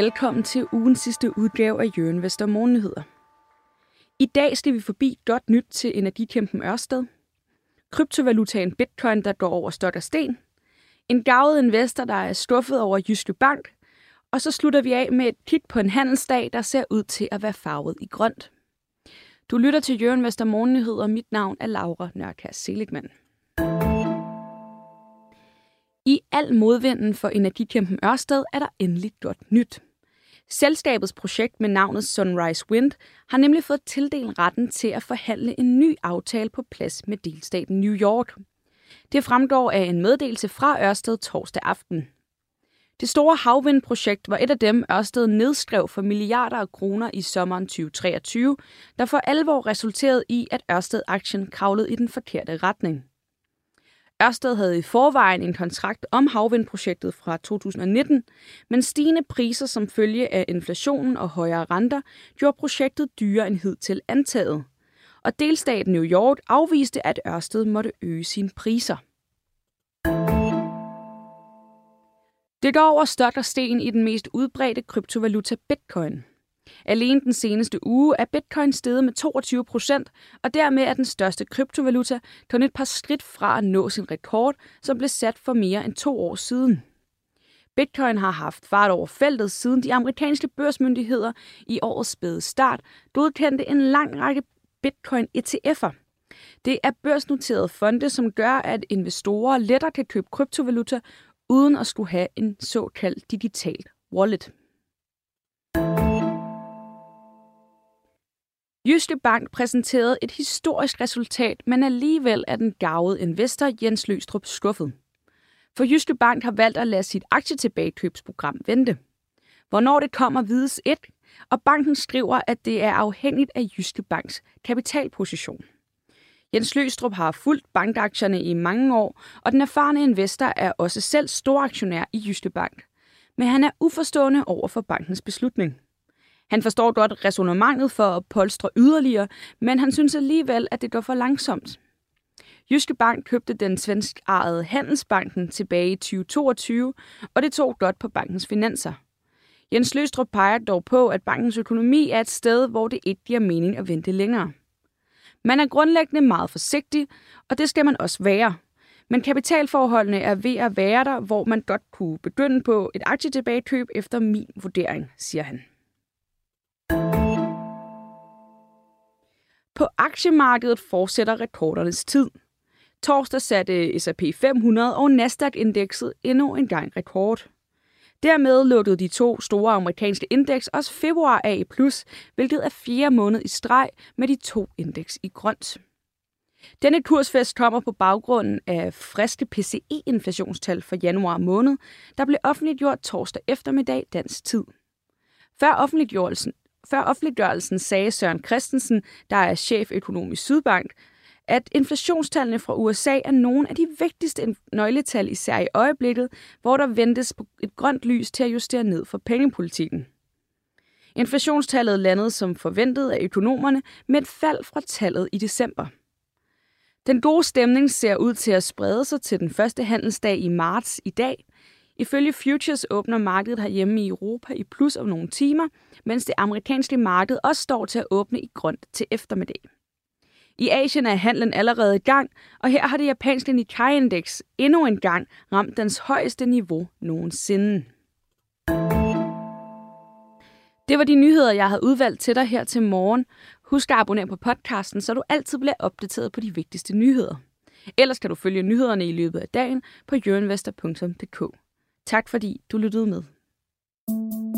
velkommen til ugens sidste udgave af Jørgen Vester Morgennyheder. I dag skal vi forbi godt nyt til energikæmpen Ørsted, kryptovalutaen bitcoin, der går over stok og sten, en gavet investor, der er skuffet over Jyske Bank, og så slutter vi af med et kig på en handelsdag, der ser ud til at være farvet i grønt. Du lytter til Jørgen Vester Morgennyheder, og mit navn er Laura Nørkær Seligman. I al modvinden for energikæmpen Ørsted er der endelig godt nyt. Selskabets projekt med navnet Sunrise Wind har nemlig fået tildelt retten til at forhandle en ny aftale på plads med delstaten New York. Det fremgår af en meddelelse fra Ørsted torsdag aften. Det store havvindprojekt var et af dem, Ørsted nedskrev for milliarder af kroner i sommeren 2023, der for alvor resulterede i, at Ørsted-aktien kravlede i den forkerte retning. Ørsted havde i forvejen en kontrakt om havvindprojektet fra 2019, men stigende priser som følge af inflationen og højere renter gjorde projektet dyrere end hidtil antaget. Og delstaten New York afviste, at Ørsted måtte øge sine priser. Det går over stok og sten i den mest udbredte kryptovaluta bitcoin. Alene den seneste uge er bitcoin steget med 22 procent, og dermed er den største kryptovaluta kun et par skridt fra at nå sin rekord, som blev sat for mere end to år siden. Bitcoin har haft fart over feltet, siden de amerikanske børsmyndigheder i årets spæde start godkendte en lang række Bitcoin-ETF'er. Det er børsnoterede fonde, som gør, at investorer lettere kan købe kryptovaluta uden at skulle have en såkaldt digital wallet. Jyske Bank præsenterede et historisk resultat, men alligevel er den gavede investor Jens Løstrup skuffet. For Jyske Bank har valgt at lade sit aktietilbagekøbsprogram vente. Hvornår det kommer vides et, og banken skriver, at det er afhængigt af Jyske Banks kapitalposition. Jens Løstrup har fulgt bankaktierne i mange år, og den erfarne investor er også selv storaktionær i Jyske Bank. Men han er uforstående over for bankens beslutning. Han forstår godt resonemanget for at polstre yderligere, men han synes alligevel, at det går for langsomt. Jyske Bank købte den svensk ejede Handelsbanken tilbage i 2022, og det tog godt på bankens finanser. Jens Løstrup peger dog på, at bankens økonomi er et sted, hvor det ikke giver mening at vente længere. Man er grundlæggende meget forsigtig, og det skal man også være. Men kapitalforholdene er ved at være der, hvor man godt kunne begynde på et aktietilbagekøb efter min vurdering, siger han. På aktiemarkedet fortsætter rekordernes tid. Torsdag satte S&P 500 og Nasdaq-indekset endnu en gang rekord. Dermed lukkede de to store amerikanske indeks også februar af i plus, hvilket er fire måned i streg med de to indeks i grønt. Denne kursfest kommer på baggrunden af friske PCE-inflationstal for januar måned, der blev offentliggjort torsdag eftermiddag dansk tid. Før offentliggørelsen, før offentliggørelsen sagde Søren Christensen, der er cheføkonom i Sydbank, at inflationstallene fra USA er nogle af de vigtigste nøgletal især i øjeblikket, hvor der ventes på et grønt lys til at justere ned for pengepolitikken. Inflationstallet landede som forventet af økonomerne med et fald fra tallet i december. Den gode stemning ser ud til at sprede sig til den første handelsdag i marts i dag. Ifølge Futures åbner markedet herhjemme i Europa i plus om nogle timer, mens det amerikanske marked også står til at åbne i grønt til eftermiddag. I Asien er handlen allerede i gang, og her har det japanske Nikkei-indeks endnu en gang ramt dens højeste niveau nogensinde. Det var de nyheder, jeg havde udvalgt til dig her til morgen. Husk at abonnere på podcasten, så du altid bliver opdateret på de vigtigste nyheder. Ellers kan du følge nyhederne i løbet af dagen på jørinvestor.dk. Tak fordi du lyttede med. thank you